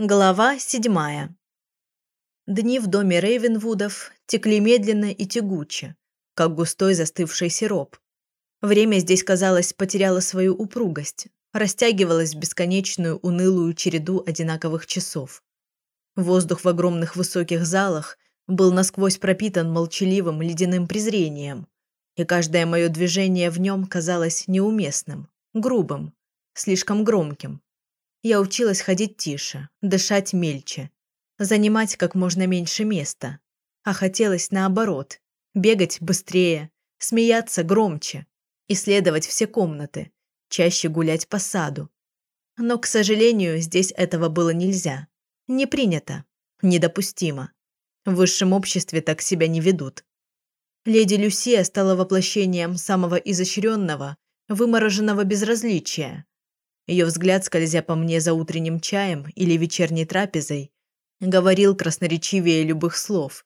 Глава седьмая. Дни в доме Рейвенвудов текли медленно и тягуче, как густой застывший сироп. Время здесь, казалось, потеряло свою упругость, растягивалось в бесконечную унылую череду одинаковых часов. Воздух в огромных высоких залах был насквозь пропитан молчаливым ледяным презрением, и каждое мое движение в нем казалось неуместным, грубым, слишком громким. Я училась ходить тише, дышать мельче, занимать как можно меньше места. А хотелось наоборот, бегать быстрее, смеяться громче, исследовать все комнаты, чаще гулять по саду. Но, к сожалению, здесь этого было нельзя. Не принято, недопустимо. В высшем обществе так себя не ведут. Леди Люсия стала воплощением самого изощренного, вымороженного безразличия, ее взгляд, скользя по мне за утренним чаем или вечерней трапезой, говорил красноречивее любых слов.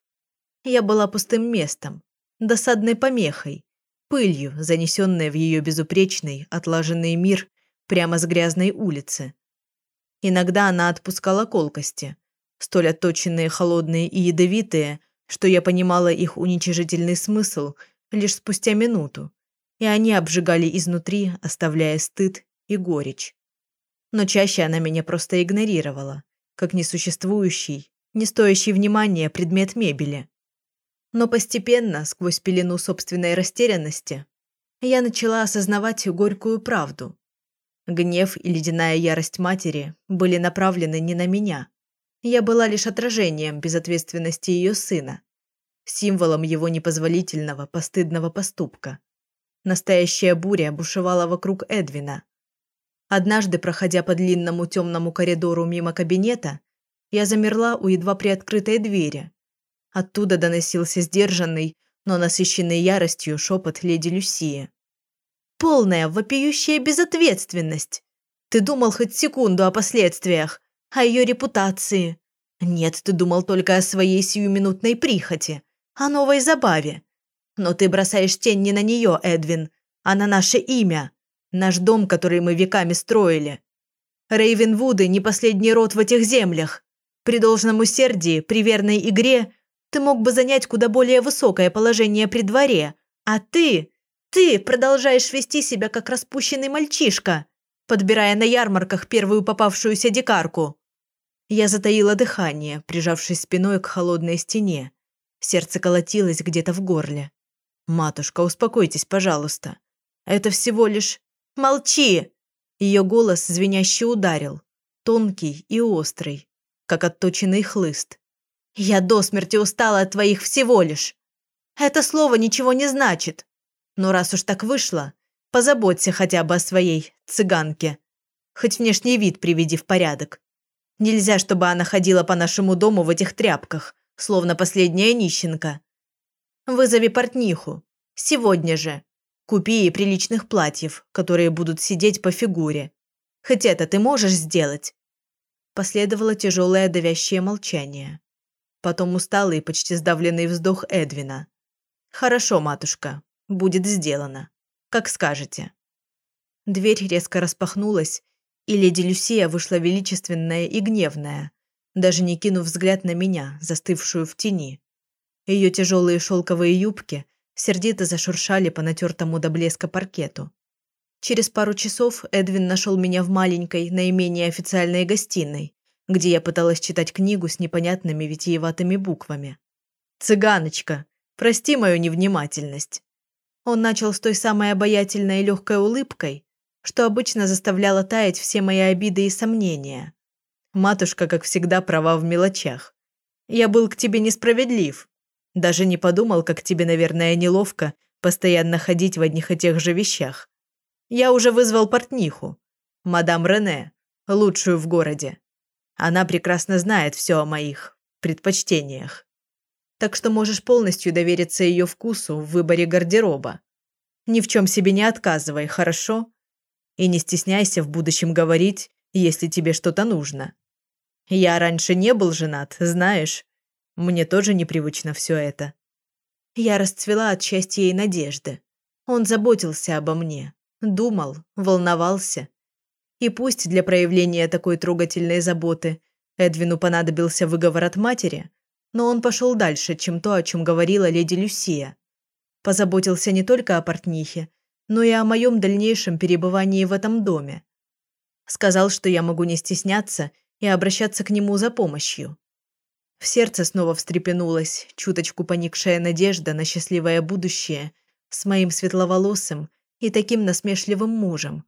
Я была пустым местом, досадной помехой, пылью, занесенной в ее безупречный, отлаженный мир прямо с грязной улицы. Иногда она отпускала колкости, столь отточенные, холодные и ядовитые, что я понимала их уничижительный смысл лишь спустя минуту, и они обжигали изнутри, оставляя стыд и горечь. Но чаще она меня просто игнорировала, как несуществующий, не стоящий внимания предмет мебели. Но постепенно, сквозь пелену собственной растерянности, я начала осознавать горькую правду. Гнев и ледяная ярость матери были направлены не на меня. Я была лишь отражением безответственности ее сына, символом его непозволительного, постыдного поступка. Настоящая буря бушевала вокруг Эдвина, Однажды, проходя по длинному темному коридору мимо кабинета, я замерла у едва приоткрытой двери. Оттуда доносился сдержанный, но насыщенный яростью шепот леди Люсии. «Полная, вопиющая безответственность! Ты думал хоть секунду о последствиях, о ее репутации. Нет, ты думал только о своей сиюминутной прихоти, о новой забаве. Но ты бросаешь тень не на нее, Эдвин, а на наше имя. Наш дом, который мы веками строили. Рейвенвуды – не последний род в этих землях. При должном усердии, при верной игре ты мог бы занять куда более высокое положение при дворе. А ты, ты продолжаешь вести себя как распущенный мальчишка, подбирая на ярмарках первую попавшуюся дикарку. Я затаила дыхание, прижавшись спиной к холодной стене. Сердце колотилось где-то в горле. «Матушка, успокойтесь, пожалуйста. Это всего лишь Молчи!» Ее голос звеняще ударил, тонкий и острый, как отточенный хлыст. «Я до смерти устала от твоих всего лишь. Это слово ничего не значит. Но раз уж так вышло, позаботься хотя бы о своей цыганке. Хоть внешний вид приведи в порядок. Нельзя, чтобы она ходила по нашему дому в этих тряпках, словно последняя нищенка. Вызови портниху. Сегодня же. Купи ей приличных платьев, которые будут сидеть по фигуре. Хоть это ты можешь сделать?» Последовало тяжелое давящее молчание. Потом усталый и почти сдавленный вздох Эдвина. «Хорошо, матушка, будет сделано. Как скажете». Дверь резко распахнулась, и леди Люсия вышла величественная и гневная, даже не кинув взгляд на меня, застывшую в тени. Ее тяжелые шелковые юбки сердито зашуршали по натертому до блеска паркету. Через пару часов Эдвин нашел меня в маленькой, наименее официальной гостиной, где я пыталась читать книгу с непонятными витиеватыми буквами. «Цыганочка, прости мою невнимательность». Он начал с той самой обаятельной и легкой улыбкой, что обычно заставляло таять все мои обиды и сомнения. Матушка, как всегда, права в мелочах. Я был к тебе несправедлив, даже не подумал, как тебе, наверное, неловко постоянно ходить в одних и тех же вещах. Я уже вызвал портниху. Мадам Рене, лучшую в городе. Она прекрасно знает все о моих предпочтениях. Так что можешь полностью довериться ее вкусу в выборе гардероба. Ни в чем себе не отказывай, хорошо? И не стесняйся в будущем говорить, если тебе что-то нужно. Я раньше не был женат, знаешь, мне тоже непривычно все это. Я расцвела от счастья и надежды. Он заботился обо мне, думал, волновался. И пусть для проявления такой трогательной заботы Эдвину понадобился выговор от матери, но он пошел дальше, чем то, о чем говорила леди Люсия. Позаботился не только о портнихе, но и о моем дальнейшем перебывании в этом доме. Сказал, что я могу не стесняться и обращаться к нему за помощью. В сердце снова встрепенулась чуточку поникшая надежда на счастливое будущее с моим светловолосым и таким насмешливым мужем.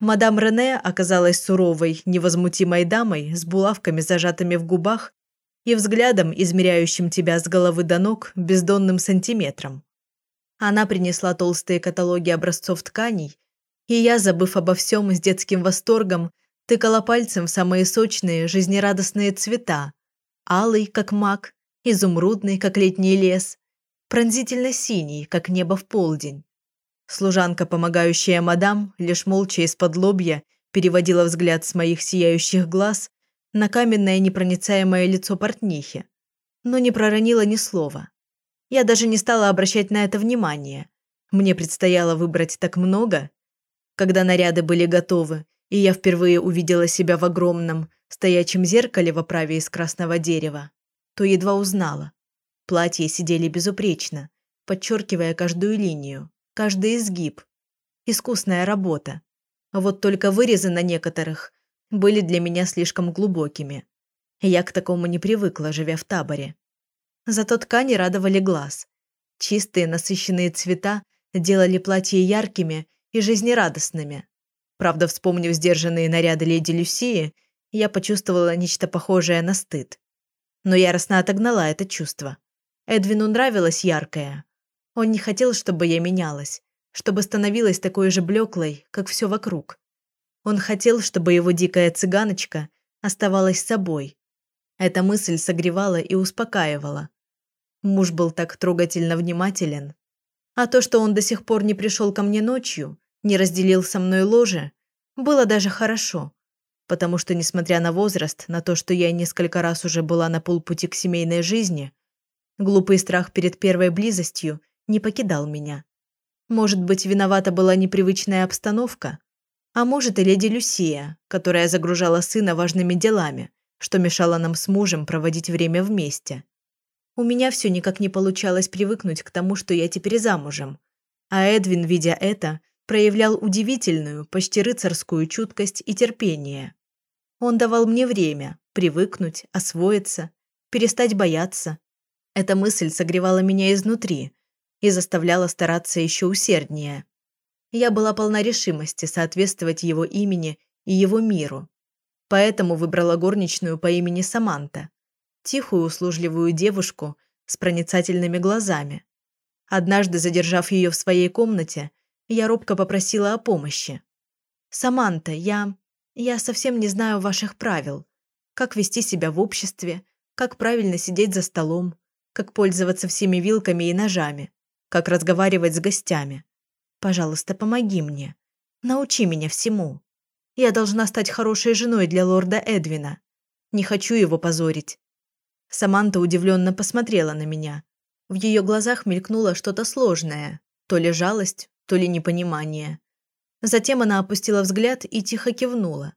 Мадам Рене оказалась суровой, невозмутимой дамой с булавками, зажатыми в губах, и взглядом, измеряющим тебя с головы до ног бездонным сантиметром. Она принесла толстые каталоги образцов тканей, и я, забыв обо всем с детским восторгом, тыкала пальцем в самые сочные, жизнерадостные цвета. Алый, как мак, изумрудный, как летний лес, пронзительно синий, как небо в полдень. Служанка, помогающая мадам, лишь молча из-под лобья переводила взгляд с моих сияющих глаз на каменное непроницаемое лицо портнихи, но не проронила ни слова. Я даже не стала обращать на это внимание. Мне предстояло выбрать так много. Когда наряды были готовы, и я впервые увидела себя в огромном, стоячем зеркале в оправе из красного дерева, то едва узнала. Платья сидели безупречно, подчеркивая каждую линию, каждый изгиб. Искусная работа. Вот только вырезы на некоторых были для меня слишком глубокими. Я к такому не привыкла, живя в таборе. Зато ткани радовали глаз. Чистые насыщенные цвета делали платья яркими и жизнерадостными. Правда, вспомнив сдержанные наряды леди Люсии, я почувствовала нечто похожее на стыд. Но яростно отогнала это чувство. Эдвину нравилось яркое. Он не хотел, чтобы я менялась, чтобы становилась такой же блеклой, как все вокруг. Он хотел, чтобы его дикая цыганочка оставалась собой. Эта мысль согревала и успокаивала. Муж был так трогательно внимателен. А то, что он до сих пор не пришел ко мне ночью, не разделил со мной ложе, было даже хорошо. Потому что, несмотря на возраст, на то, что я несколько раз уже была на полпути к семейной жизни, глупый страх перед первой близостью не покидал меня. Может быть, виновата была непривычная обстановка, а может и леди Люсия, которая загружала сына важными делами, что мешало нам с мужем проводить время вместе. У меня все никак не получалось привыкнуть к тому, что я теперь замужем. А Эдвин, видя это, проявлял удивительную, почти рыцарскую чуткость и терпение. Он давал мне время привыкнуть, освоиться, перестать бояться. Эта мысль согревала меня изнутри и заставляла стараться еще усерднее. Я была полна решимости соответствовать его имени и его миру. Поэтому выбрала горничную по имени Саманта, тихую услужливую девушку с проницательными глазами. Однажды, задержав ее в своей комнате, я робко попросила о помощи. «Саманта, я... я совсем не знаю ваших правил. Как вести себя в обществе, как правильно сидеть за столом, как пользоваться всеми вилками и ножами, как разговаривать с гостями. Пожалуйста, помоги мне. Научи меня всему. Я должна стать хорошей женой для лорда Эдвина. Не хочу его позорить». Саманта удивленно посмотрела на меня. В ее глазах мелькнуло что-то сложное. То ли жалость, то ли непонимание. Затем она опустила взгляд и тихо кивнула.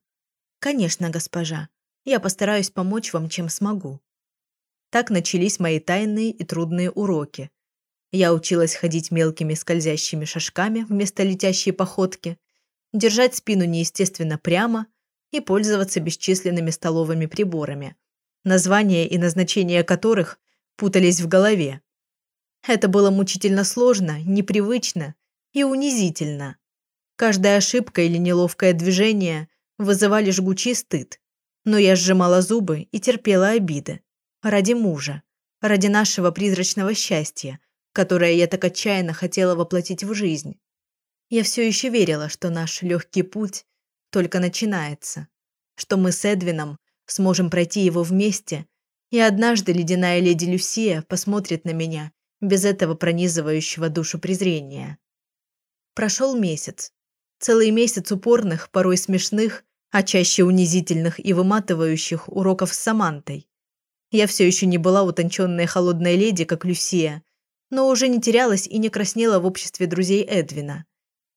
«Конечно, госпожа. Я постараюсь помочь вам, чем смогу». Так начались мои тайные и трудные уроки. Я училась ходить мелкими скользящими шажками вместо летящей походки, держать спину неестественно прямо и пользоваться бесчисленными столовыми приборами, названия и назначения которых путались в голове. Это было мучительно сложно, непривычно и унизительно. Каждая ошибка или неловкое движение вызывали жгучий стыд. Но я сжимала зубы и терпела обиды. Ради мужа. Ради нашего призрачного счастья, которое я так отчаянно хотела воплотить в жизнь. Я все еще верила, что наш легкий путь только начинается. Что мы с Эдвином сможем пройти его вместе, и однажды ледяная леди Люсия посмотрит на меня без этого пронизывающего душу презрения. Прошел месяц. Целый месяц упорных, порой смешных, а чаще унизительных и выматывающих уроков с Самантой. Я все еще не была утонченной холодной леди, как Люсия, но уже не терялась и не краснела в обществе друзей Эдвина.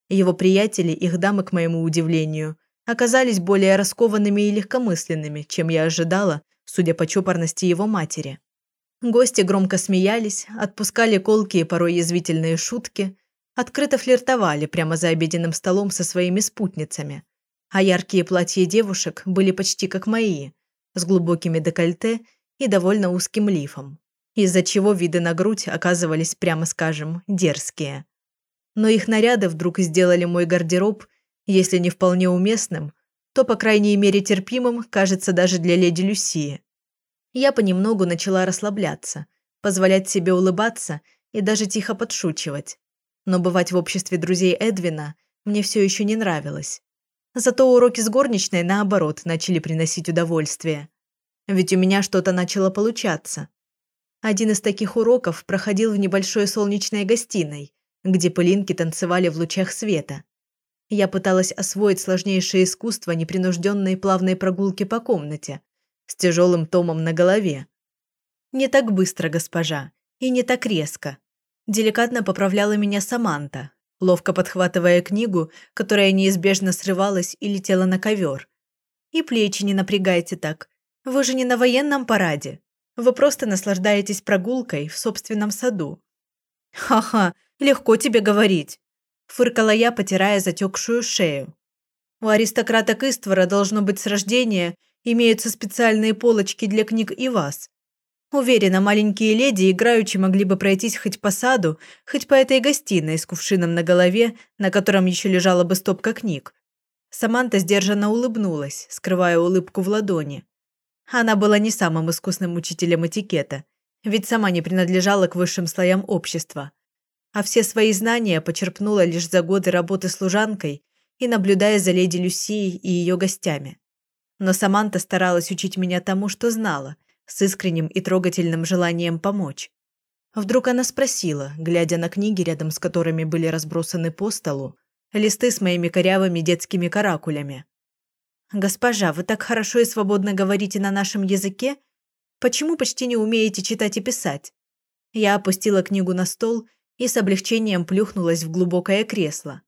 Его приятели, их дамы, к моему удивлению, оказались более раскованными и легкомысленными, чем я ожидала, судя по чопорности его матери. Гости громко смеялись, отпускали колкие порой язвительные шутки, открыто флиртовали прямо за обеденным столом со своими спутницами, а яркие платья девушек были почти как мои, с глубокими декольте и довольно узким лифом, из-за чего виды на грудь оказывались, прямо скажем, дерзкие. Но их наряды вдруг сделали мой гардероб, если не вполне уместным, то, по крайней мере, терпимым, кажется, даже для леди Люсии. Я понемногу начала расслабляться, позволять себе улыбаться и даже тихо подшучивать. Но бывать в обществе друзей Эдвина мне все еще не нравилось. Зато уроки с горничной, наоборот, начали приносить удовольствие. Ведь у меня что-то начало получаться. Один из таких уроков проходил в небольшой солнечной гостиной, где пылинки танцевали в лучах света. Я пыталась освоить сложнейшее искусство непринужденной плавной прогулки по комнате с тяжелым томом на голове. «Не так быстро, госпожа, и не так резко», деликатно поправляла меня Саманта, ловко подхватывая книгу, которая неизбежно срывалась и летела на ковер. «И плечи не напрягайте так. Вы же не на военном параде. Вы просто наслаждаетесь прогулкой в собственном саду». «Ха-ха, легко тебе говорить фыркала я, потирая затекшую шею. У аристократа Иствора должно быть с рождения имеются специальные полочки для книг и вас. Уверена, маленькие леди играючи могли бы пройтись хоть по саду, хоть по этой гостиной с кувшином на голове, на котором еще лежала бы стопка книг. Саманта сдержанно улыбнулась, скрывая улыбку в ладони. Она была не самым искусным учителем этикета, ведь сама не принадлежала к высшим слоям общества а все свои знания почерпнула лишь за годы работы служанкой и наблюдая за леди Люсией и ее гостями. Но Саманта старалась учить меня тому, что знала, с искренним и трогательным желанием помочь. Вдруг она спросила, глядя на книги, рядом с которыми были разбросаны по столу, листы с моими корявыми детскими каракулями. «Госпожа, вы так хорошо и свободно говорите на нашем языке? Почему почти не умеете читать и писать?» Я опустила книгу на стол и с облегчением плюхнулась в глубокое кресло.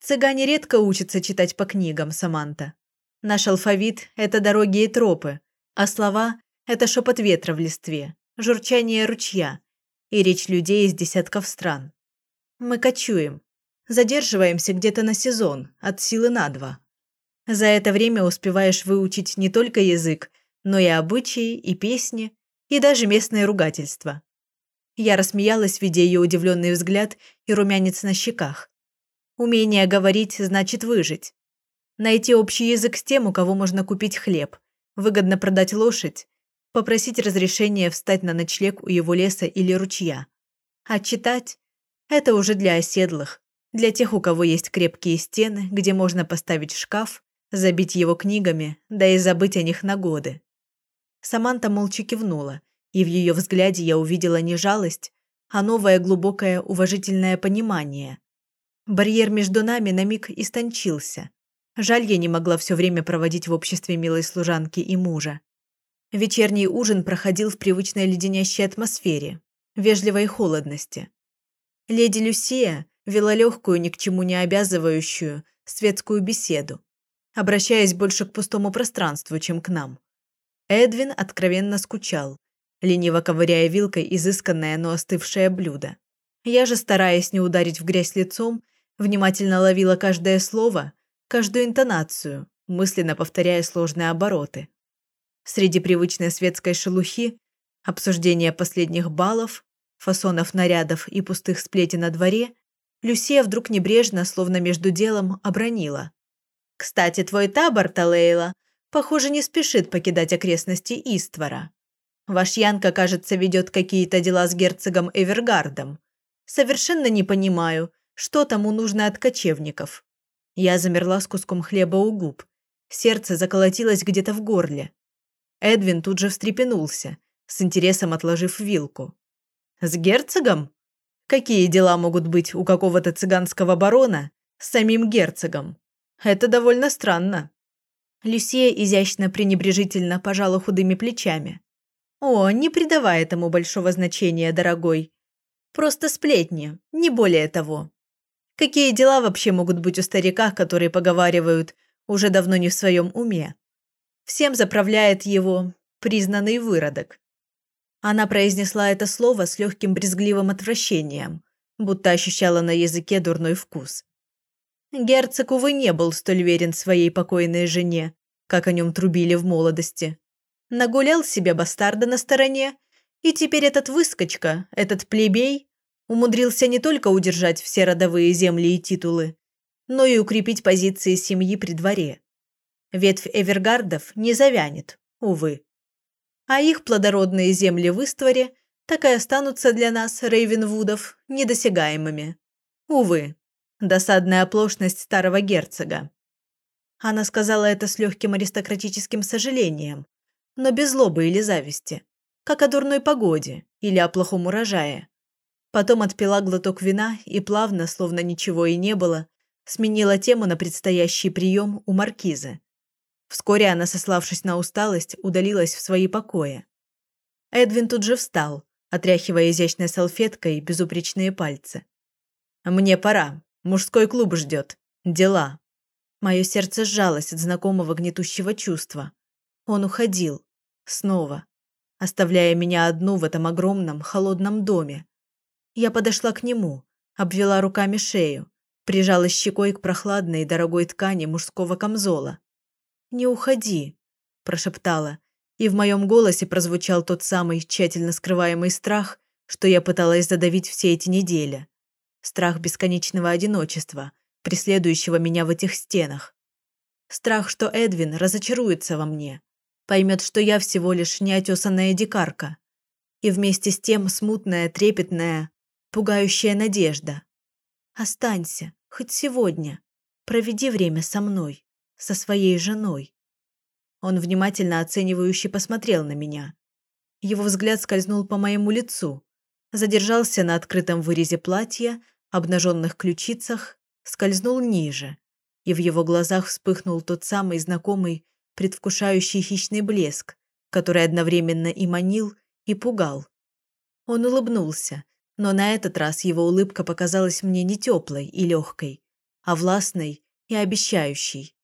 Цыгане редко учатся читать по книгам, Саманта. Наш алфавит – это дороги и тропы, а слова – это шепот ветра в листве, журчание ручья и речь людей из десятков стран. Мы кочуем, задерживаемся где-то на сезон, от силы на два. За это время успеваешь выучить не только язык, но и обычаи, и песни, и даже местные ругательства. Я рассмеялась, видя ее удивленный взгляд и румянец на щеках. Умение говорить значит выжить. Найти общий язык с тем, у кого можно купить хлеб, выгодно продать лошадь, попросить разрешения встать на ночлег у его леса или ручья. А читать – это уже для оседлых, для тех, у кого есть крепкие стены, где можно поставить шкаф, забить его книгами, да и забыть о них на годы. Саманта молча кивнула, и в ее взгляде я увидела не жалость, а новое глубокое уважительное понимание. Барьер между нами на миг истончился. Жаль, я не могла все время проводить в обществе милой служанки и мужа. Вечерний ужин проходил в привычной леденящей атмосфере, вежливой холодности. Леди Люсия вела легкую, ни к чему не обязывающую, светскую беседу, обращаясь больше к пустому пространству, чем к нам. Эдвин откровенно скучал, лениво ковыряя вилкой изысканное, но остывшее блюдо. Я же, стараясь не ударить в грязь лицом, внимательно ловила каждое слово, каждую интонацию, мысленно повторяя сложные обороты. Среди привычной светской шелухи, обсуждения последних баллов, фасонов нарядов и пустых сплетен на дворе, Люсия вдруг небрежно, словно между делом, обронила. «Кстати, твой табор, Талейла, похоже, не спешит покидать окрестности Иствора. Ваш Янка, кажется, ведет какие-то дела с герцогом Эвергардом. Совершенно не понимаю, что тому нужно от кочевников. Я замерла с куском хлеба у губ. Сердце заколотилось где-то в горле. Эдвин тут же встрепенулся, с интересом отложив вилку. «С герцогом? Какие дела могут быть у какого-то цыганского барона с самим герцогом? Это довольно странно». Люсия изящно пренебрежительно пожала худыми плечами. «О, не придавай этому большого значения, дорогой. Просто сплетни, не более того. Какие дела вообще могут быть у старика, которые поговаривают, уже давно не в своем уме. Всем заправляет его признанный выродок. Она произнесла это слово с легким брезгливым отвращением, будто ощущала на языке дурной вкус. Герцог, увы, не был столь верен своей покойной жене, как о нем трубили в молодости. Нагулял себе бастарда на стороне, и теперь этот выскочка, этот плебей, умудрился не только удержать все родовые земли и титулы, но и укрепить позиции семьи при дворе. Ветвь Эвергардов не завянет, увы. А их плодородные земли в Истворе так и останутся для нас, Рейвенвудов, недосягаемыми. Увы, досадная оплошность старого герцога. Она сказала это с легким аристократическим сожалением, но без злобы или зависти, как о дурной погоде или о плохом урожае. Потом отпила глоток вина и плавно, словно ничего и не было, сменила тему на предстоящий прием у маркизы. Вскоре она, сославшись на усталость, удалилась в свои покои. Эдвин тут же встал, отряхивая изящной салфеткой безупречные пальцы. «Мне пора. Мужской клуб ждет. Дела». Мое сердце сжалось от знакомого гнетущего чувства. Он уходил. Снова. Оставляя меня одну в этом огромном, холодном доме. Я подошла к нему, обвела руками шею, прижалась щекой к прохладной и дорогой ткани мужского камзола. «Не уходи», – прошептала, и в моем голосе прозвучал тот самый тщательно скрываемый страх, что я пыталась задавить все эти недели. Страх бесконечного одиночества, преследующего меня в этих стенах. Страх, что Эдвин разочаруется во мне, поймет, что я всего лишь неотесанная дикарка. И вместе с тем смутная, трепетная, пугающая надежда. Останься, хоть сегодня. Проведи время со мной, со своей женой. Он внимательно оценивающе посмотрел на меня. Его взгляд скользнул по моему лицу, задержался на открытом вырезе платья, обнаженных ключицах, скользнул ниже, и в его глазах вспыхнул тот самый знакомый, предвкушающий хищный блеск, который одновременно и манил, и пугал. Он улыбнулся, но на этот раз его улыбка показалась мне не теплой и легкой, а властной и обещающей.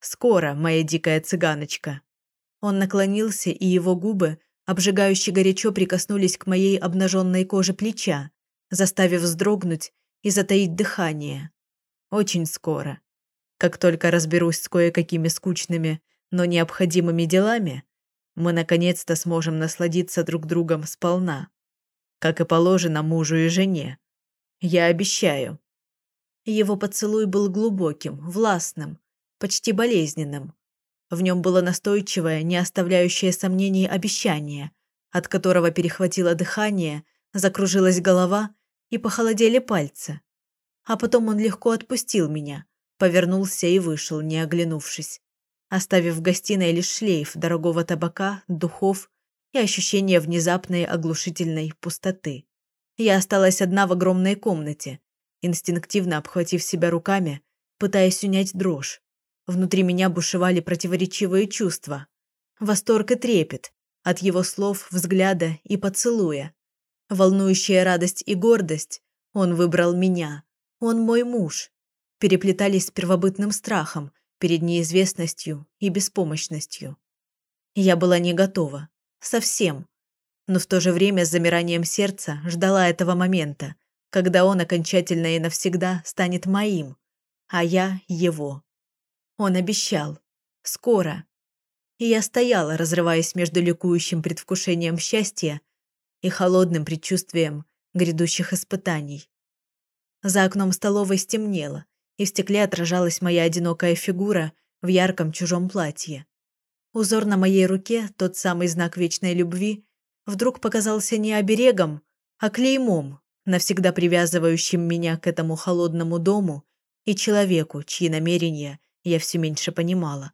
«Скоро, моя дикая цыганочка». Он наклонился, и его губы, обжигающе горячо прикоснулись к моей обнаженной коже плеча, заставив вздрогнуть и затаить дыхание. Очень скоро. Как только разберусь с кое-какими скучными, но необходимыми делами, мы наконец-то сможем насладиться друг другом сполна. Как и положено мужу и жене. Я обещаю. Его поцелуй был глубоким, властным, почти болезненным. В нем было настойчивое, не оставляющее сомнений обещание, от которого перехватило дыхание, закружилась голова и похолодели пальцы. А потом он легко отпустил меня, повернулся и вышел, не оглянувшись, оставив в гостиной лишь шлейф дорогого табака, духов и ощущение внезапной оглушительной пустоты. Я осталась одна в огромной комнате, инстинктивно обхватив себя руками, пытаясь унять дрожь. Внутри меня бушевали противоречивые чувства. Восторг и трепет от его слов, взгляда и поцелуя. Волнующая радость и гордость. Он выбрал меня. Он мой муж. Переплетались с первобытным страхом перед неизвестностью и беспомощностью. Я была не готова. Совсем. Но в то же время с замиранием сердца ждала этого момента, когда он окончательно и навсегда станет моим, а я его. Он обещал. Скоро. И я стояла, разрываясь между ликующим предвкушением счастья и холодным предчувствием грядущих испытаний. За окном столовой стемнело, и в стекле отражалась моя одинокая фигура в ярком чужом платье. Узор на моей руке, тот самый знак вечной любви, вдруг показался не оберегом, а клеймом, навсегда привязывающим меня к этому холодному дому и человеку, чьи намерения я все меньше понимала.